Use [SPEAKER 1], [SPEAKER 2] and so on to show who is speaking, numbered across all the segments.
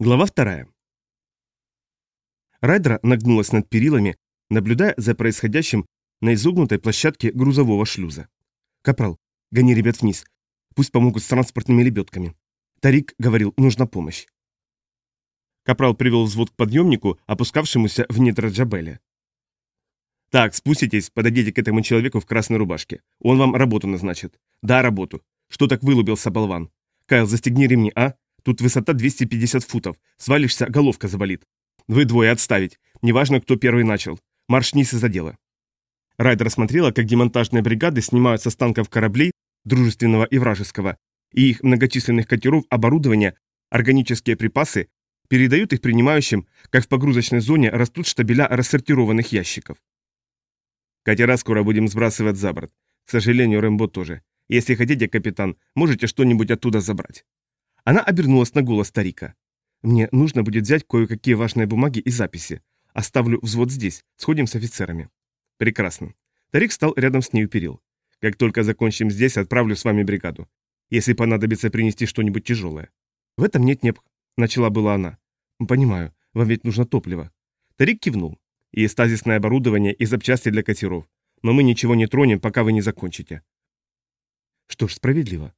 [SPEAKER 1] Глава вторая. Райдера нагнулась над перилами, наблюдая за происходящим на изогнутой площадке грузового шлюза. «Капрал, гони ребят вниз. Пусть помогут с транспортными лебедками». Тарик говорил, нужна помощь. Капрал привел взвод к подъемнику, опускавшемуся в недра Джабеля. «Так, спуститесь, подойдите к этому человеку в красной рубашке. Он вам работу назначит». «Да, работу. Что так вылубился, болван? Кайл, застегни ремни, а? Тут высота 250 футов. Свалишься, головка заболит. Вы двое отставить. Неважно, кто первый начал. Марш вниз из-за дела. Райдер смотрела, как демонтажные бригады снимают со станков кораблей, дружественного и вражеского, и их многочисленных катеров оборудование, органические припасы, передают их принимающим, как в погрузочной зоне растут штабеля рассортированных ящиков. Катера скоро будем сбрасывать за борт. К сожалению, Рэмбо тоже. Если хотите, капитан, можете что-нибудь оттуда забрать. Она обернулась на голос старика. «Мне нужно будет взять кое-какие важные бумаги и записи. Оставлю взвод здесь, сходим с офицерами». «Прекрасно». Тарик стал рядом с ней у перил. «Как только закончим здесь, отправлю с вами бригаду. Если понадобится принести что-нибудь тяжелое». «В этом нет неп...» — начала была она. «Понимаю, вам ведь нужно топливо». Тарик кивнул. «И стазисное оборудование, и запчасти для катеров. Но мы ничего не тронем, пока вы не закончите». «Что ж, справедливо.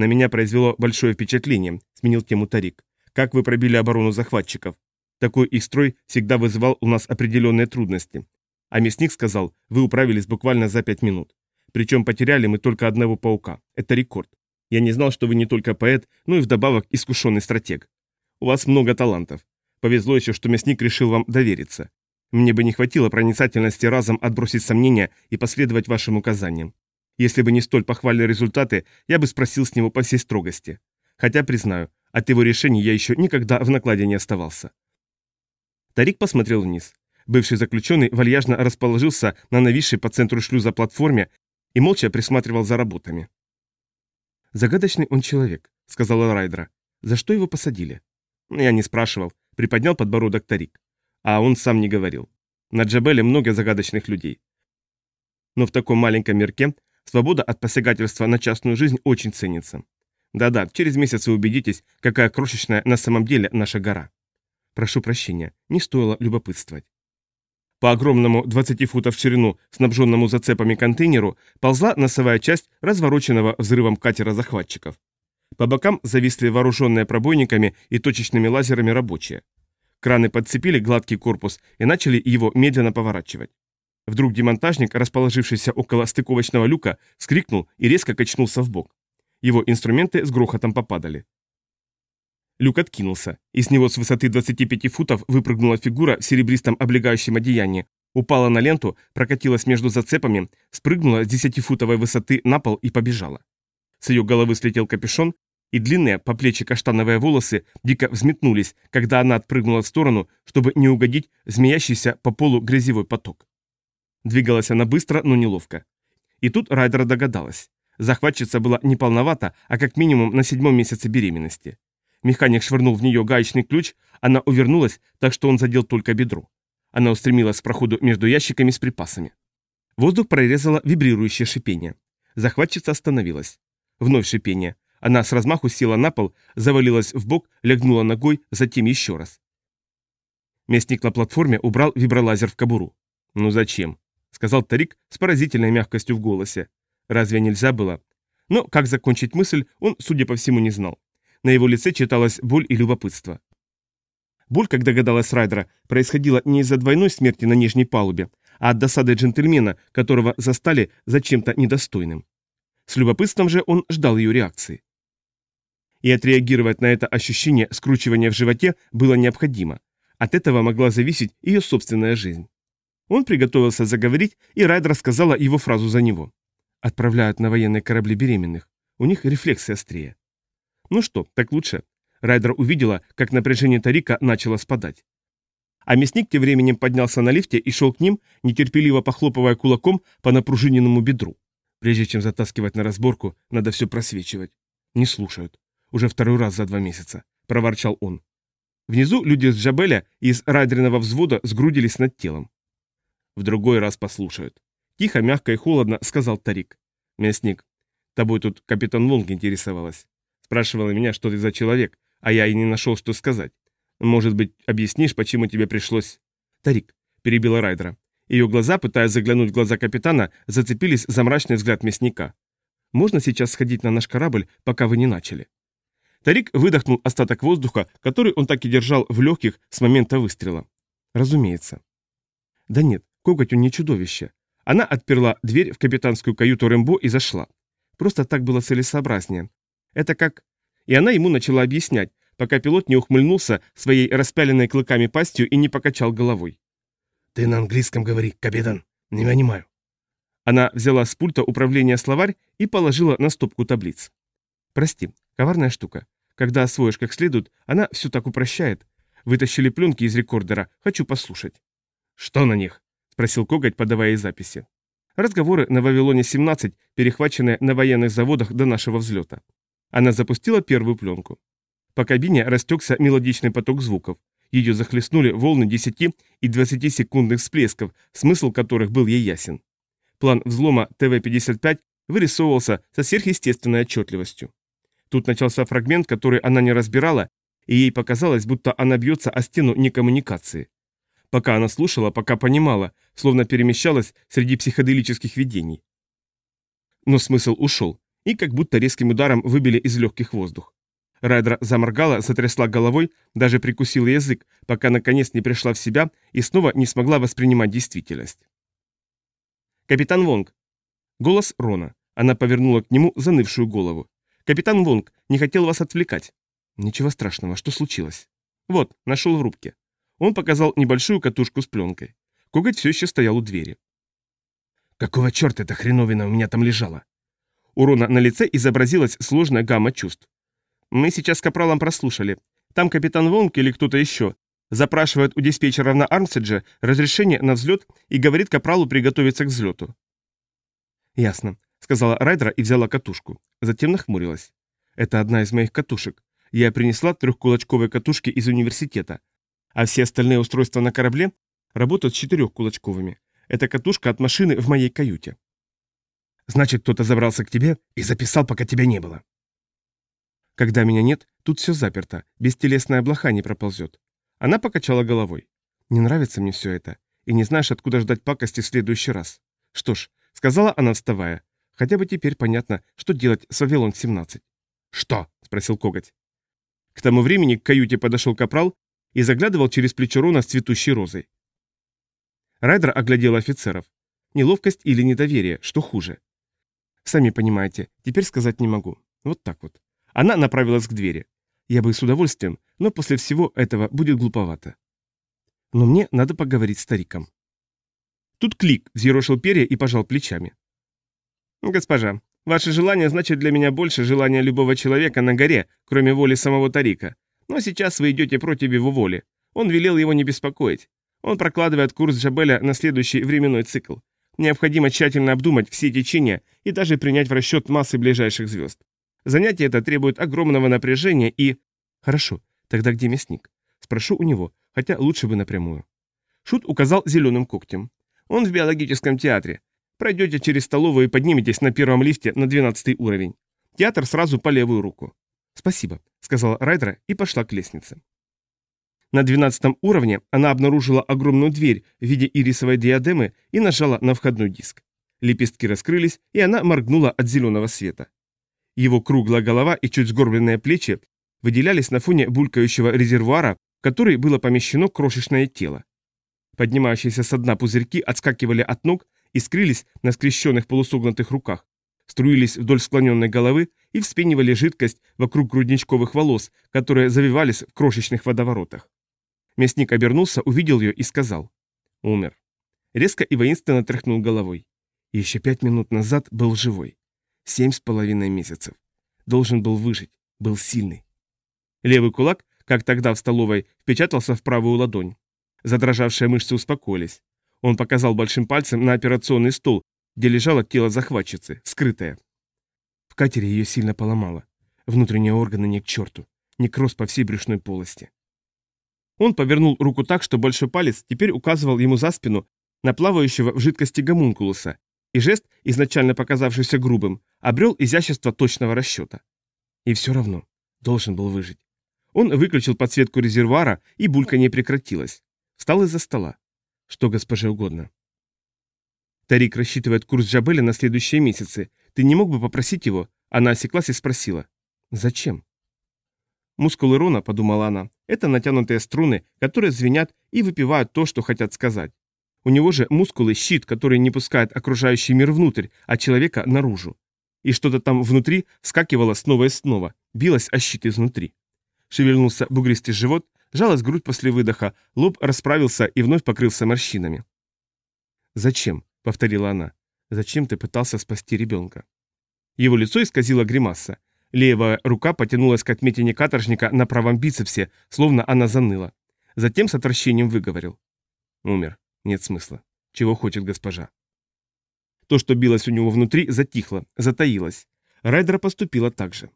[SPEAKER 1] На меня произвело большое впечатление, сменил тему Тарик. Как вы пробили оборону захватчиков? Такой их строй всегда вызывал у нас определенные трудности. А мясник сказал, вы управились буквально за пять минут. Причем потеряли мы только одного паука. Это рекорд. Я не знал, что вы не только поэт, но и вдобавок искушенный стратег. У вас много талантов. Повезло еще, что мясник решил вам довериться. Мне бы не хватило проницательности разом отбросить сомнения и последовать вашим указаниям. Если бы не столь похвальные результаты, я бы спросил с него по всей строгости. Хотя, признаю, от его решений я еще никогда в накладе не оставался. Тарик посмотрел вниз. Бывший заключенный вальяжно расположился на нависшей по центру шлюза платформе и молча присматривал за работами. «Загадочный он человек», — сказала Райдера. «За что его посадили?» Я не спрашивал, приподнял подбородок Тарик. А он сам не говорил. На Джабеле много загадочных людей. Но в таком маленьком мирке Свобода от посягательства на частную жизнь очень ценится. Да-да, через месяц вы убедитесь, какая крошечная на самом деле наша гора. Прошу прощения, не стоило любопытствовать. По огромному 20 футов в ширину, снабженному зацепами контейнеру, ползла носовая часть развороченного взрывом катера захватчиков. По бокам зависли вооруженные пробойниками и точечными лазерами рабочие. Краны подцепили гладкий корпус и начали его медленно поворачивать. Вдруг демонтажник, расположившийся около стыковочного люка, скрикнул и резко качнулся в бок. Его инструменты с грохотом попадали. Люк откинулся. Из него с высоты 25 футов выпрыгнула фигура в серебристом облегающем одеянии, упала на ленту, прокатилась между зацепами, спрыгнула с 10-футовой высоты на пол и побежала. С ее головы слетел капюшон, и длинные по плечи каштановые волосы дико взметнулись, когда она отпрыгнула в сторону, чтобы не угодить змеящийся по полу грязевой поток. Двигалась она быстро, но неловко. И тут Райдера догадалась. Захватчица была не полновата, а как минимум на седьмом месяце беременности. Механик швырнул в нее гаечный ключ, она увернулась, так что он задел только бедро. Она устремилась к проходу между ящиками с припасами. Воздух прорезало вибрирующее шипение. Захватчица остановилась. Вновь шипение. Она с размаху села на пол, завалилась в бок, легнула ногой, затем еще раз. Местник на платформе убрал вибролазер в кобуру. «Ну зачем?» — сказал Тарик с поразительной мягкостью в голосе. Разве нельзя было? Но как закончить мысль, он, судя по всему, не знал. На его лице читалась боль и любопытство. Боль, как догадалась Райдера, происходила не из-за двойной смерти на нижней палубе, а от досады джентльмена, которого застали за чем-то недостойным. С любопытством же он ждал ее реакции. И отреагировать на это ощущение скручивания в животе было необходимо. От этого могла зависеть ее собственная жизнь. Он приготовился заговорить, и Райд рассказала его фразу за него. Отправляют на военные корабли беременных. У них рефлексы острее. Ну что, так лучше. Райдер увидела, как напряжение Тарика начало спадать. А мясник тем временем поднялся на лифте и шел к ним, нетерпеливо похлопывая кулаком по напружиненному бедру. Прежде чем затаскивать на разборку, надо все просвечивать. Не слушают. Уже второй раз за два месяца, проворчал он. Внизу люди с Джабеля из райдерного взвода сгрудились над телом. В другой раз послушают. Тихо, мягко и холодно сказал Тарик. Мясник, тобой тут капитан Лонг интересовалась. Спрашивала меня, что ты за человек, а я и не нашел, что сказать. Может быть, объяснишь, почему тебе пришлось... Тарик, перебила Райдера. Ее глаза, пытаясь заглянуть в глаза капитана, зацепились за мрачный взгляд мясника. Можно сейчас сходить на наш корабль, пока вы не начали? Тарик выдохнул остаток воздуха, который он так и держал в легких с момента выстрела. Разумеется. Да нет, коготь он не чудовище. Она отперла дверь в капитанскую каюту Рэмбо и зашла. Просто так было целесообразнее. Это как... И она ему начала объяснять, пока пилот не ухмыльнулся своей распяленной клыками пастью и не покачал головой.
[SPEAKER 2] «Ты на английском говори, капитан. Не понимаю».
[SPEAKER 1] Она взяла с пульта управления словарь и положила на стопку таблиц. «Прости, коварная штука. Когда освоишь как следует, она все так упрощает. Вытащили пленки из рекордера, хочу послушать».
[SPEAKER 2] «Что на них?» – спросил Коготь, подавая записи.
[SPEAKER 1] Разговоры на Вавилоне-17, перехваченные на военных заводах до нашего взлета. Она запустила первую пленку. По кабине растекся мелодичный поток звуков. Ее захлестнули волны 10 и 20 секундных всплесков, смысл которых был ей ясен. План взлома ТВ-55 вырисовывался со сверхъестественной отчетливостью. Тут начался фрагмент, который она не разбирала, и ей показалось, будто она бьется о стену некоммуникации. Пока она слушала, пока понимала, словно перемещалась среди психоделических видений. Но смысл ушел, и как будто резким ударом выбили из легких воздух. Райдра заморгала, затрясла головой, даже прикусила язык, пока наконец не пришла в себя и снова не смогла воспринимать действительность. «Капитан Вонг!» Голос Рона. Она повернула к нему занывшую голову. «Капитан Вонг, не хотел вас отвлекать». «Ничего страшного, что случилось?» «Вот, нашел в рубке». Он показал небольшую катушку с пленкой. Коготь все еще стоял у двери.
[SPEAKER 2] «Какого черта эта хреновина у меня там лежала?»
[SPEAKER 1] У Рона на лице изобразилась сложная гамма чувств. Мы сейчас с Капралом прослушали. Там капитан Вонг или кто-то еще запрашивает у диспетчера на Армседже разрешение на взлет и говорит Капралу приготовиться к взлету. «Ясно», — сказала Райдера и взяла катушку. Затем нахмурилась. «Это одна из моих катушек. Я принесла трехкулачковые катушки из университета. А все остальные устройства на корабле работают четырехкулачковыми. Это катушка от машины в моей каюте».
[SPEAKER 2] «Значит, кто-то забрался к тебе и записал, пока тебя не было».
[SPEAKER 1] Когда меня нет, тут все заперто, бестелесная блоха не проползет. Она покачала головой. Не нравится мне все это, и не знаешь, откуда ждать пакости в следующий раз. Что ж, сказала она, вставая, хотя бы теперь понятно, что делать с Вавилон-17.
[SPEAKER 2] «Что?» – спросил Коготь.
[SPEAKER 1] К тому времени к каюте подошел капрал и заглядывал через плечо Рона с цветущей розой. Райдер оглядел офицеров. Неловкость или недоверие, что хуже. Сами понимаете, теперь сказать не могу. Вот так вот. Она направилась к двери. Я бы с удовольствием, но после всего этого будет глуповато. Но мне надо поговорить с стариком. Тут Клик взъерошил перья и пожал плечами. «Госпожа, ваше желание значит для меня больше желания любого человека на горе, кроме воли самого Тарика. Но сейчас вы идете против его воли. Он велел его не беспокоить. Он прокладывает курс Джабеля на следующий временной цикл. Необходимо тщательно обдумать все течения и даже принять в расчет массы ближайших звезд. Занятие это требует огромного напряжения и... Хорошо, тогда где мясник? Спрошу у него, хотя лучше бы напрямую. Шут указал зеленым когтем. Он в биологическом театре. Пройдете через столовую и подниметесь на первом лифте на 12 уровень. Театр сразу по левую руку. Спасибо, сказала Райдера и пошла к лестнице. На 12 уровне она обнаружила огромную дверь в виде ирисовой диадемы и нажала на входной диск. Лепестки раскрылись, и она моргнула от зеленого света. Его круглая голова и чуть сгорбленные плечи выделялись на фоне булькающего резервуара, в который было помещено крошечное тело. Поднимающиеся со дна пузырьки отскакивали от ног и скрылись на скрещенных полусогнутых руках, струились вдоль склоненной головы и вспенивали жидкость вокруг грудничковых волос, которые завивались в крошечных водоворотах. Мясник обернулся, увидел ее и сказал «Умер». Резко и воинственно тряхнул головой. Еще пять минут назад был живой. Семь с половиной месяцев. Должен был выжить. Был сильный. Левый кулак, как тогда в столовой, впечатался в правую ладонь. Задрожавшие мышцы успокоились. Он показал большим пальцем на операционный стол, где лежало тело захватчицы, скрытое. В катере ее сильно поломало. Внутренние органы не к черту. Некроз по всей брюшной полости. Он повернул руку так, что большой палец теперь указывал ему за спину на плавающего в жидкости гомункулуса, и жест, изначально показавшийся грубым, обрел изящество точного расчета. И все равно должен был выжить. Он выключил подсветку резервуара, и булька не прекратилась. Встал из-за стола. Что госпоже угодно. Тарик рассчитывает курс Джабеля на следующие месяцы. Ты не мог бы попросить его? Она осеклась и спросила. Зачем? Мускулы Рона, подумала она, это натянутые струны, которые звенят и выпивают то, что хотят сказать. У него же мускулы щит, который не пускает окружающий мир внутрь, а человека наружу. И что-то там внутри скакивало снова и снова, билось о щит изнутри. Шевельнулся бугристый живот, жалась грудь после выдоха, лоб расправился и вновь покрылся морщинами. «Зачем?» — повторила она. «Зачем ты пытался спасти ребенка?» Его лицо исказило гримаса. Левая рука потянулась к отметине каторжника на правом бицепсе, словно она заныла. Затем с отвращением выговорил. «Умер. Нет смысла. Чего хочет госпожа?» То, что билось у него внутри, затихло, затаилось. Райдера поступила так же.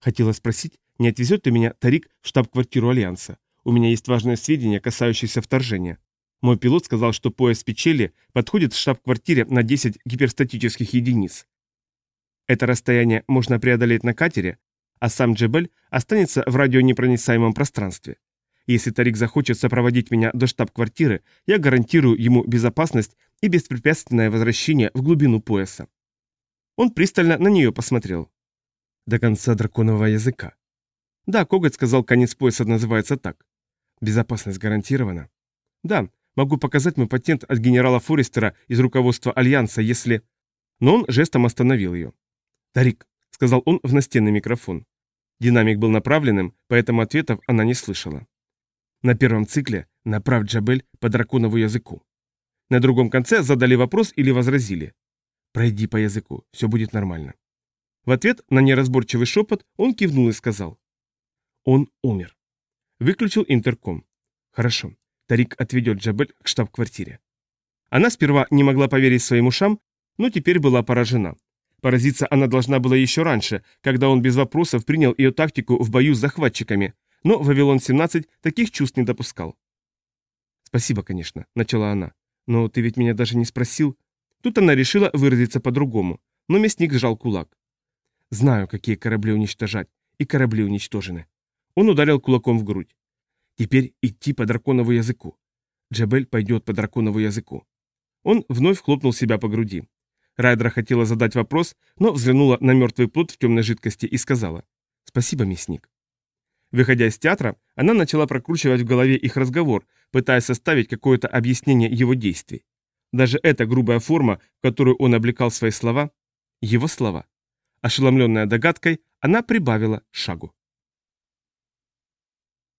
[SPEAKER 1] Хотела спросить, не отвезет ли меня Тарик в штаб-квартиру Альянса. У меня есть важные сведения, касающиеся вторжения. Мой пилот сказал, что пояс Печели подходит в штаб-квартире на 10 гиперстатических единиц. Это расстояние можно преодолеть на катере, а сам Джебель останется в радионепроницаемом пространстве. Если Тарик захочет сопроводить меня до штаб-квартиры, я гарантирую ему безопасность и беспрепятственное возвращение в глубину пояса. Он пристально на нее посмотрел. До конца драконового языка. Да, коготь сказал, конец пояса называется так. Безопасность гарантирована. Да, могу показать мой патент от генерала Форестера из руководства Альянса, если... Но он жестом остановил ее. «Тарик», — сказал он в настенный микрофон. Динамик был направленным, поэтому ответов она не слышала. На первом цикле направь Джабель по драконову языку. На другом конце задали вопрос или возразили. «Пройди по языку, все будет нормально». В ответ на неразборчивый шепот он кивнул и сказал. Он умер. Выключил интерком. Хорошо. Тарик отведет Джабель к штаб-квартире. Она сперва не могла поверить своим ушам, но теперь была поражена. Поразиться она должна была еще раньше, когда он без вопросов принял ее тактику в бою с захватчиками, но Вавилон-17 таких чувств не допускал. «Спасибо, конечно», — начала она. «Но ты ведь меня даже не спросил». Тут она решила выразиться по-другому, но мясник сжал кулак. «Знаю, какие корабли уничтожать, и корабли уничтожены. Он ударил кулаком в грудь. Теперь идти по драконову языку. Джабель пойдет по драконову языку. Он вновь хлопнул себя по груди. Райдера хотела задать вопрос, но взглянула на мертвый плод в темной жидкости и сказала «Спасибо, мясник». Выходя из театра, она начала прокручивать в голове их разговор, пытаясь составить какое-то объяснение его действий. Даже эта грубая форма, в которую он облекал свои слова, его слова. Ошеломленная догадкой, она прибавила шагу.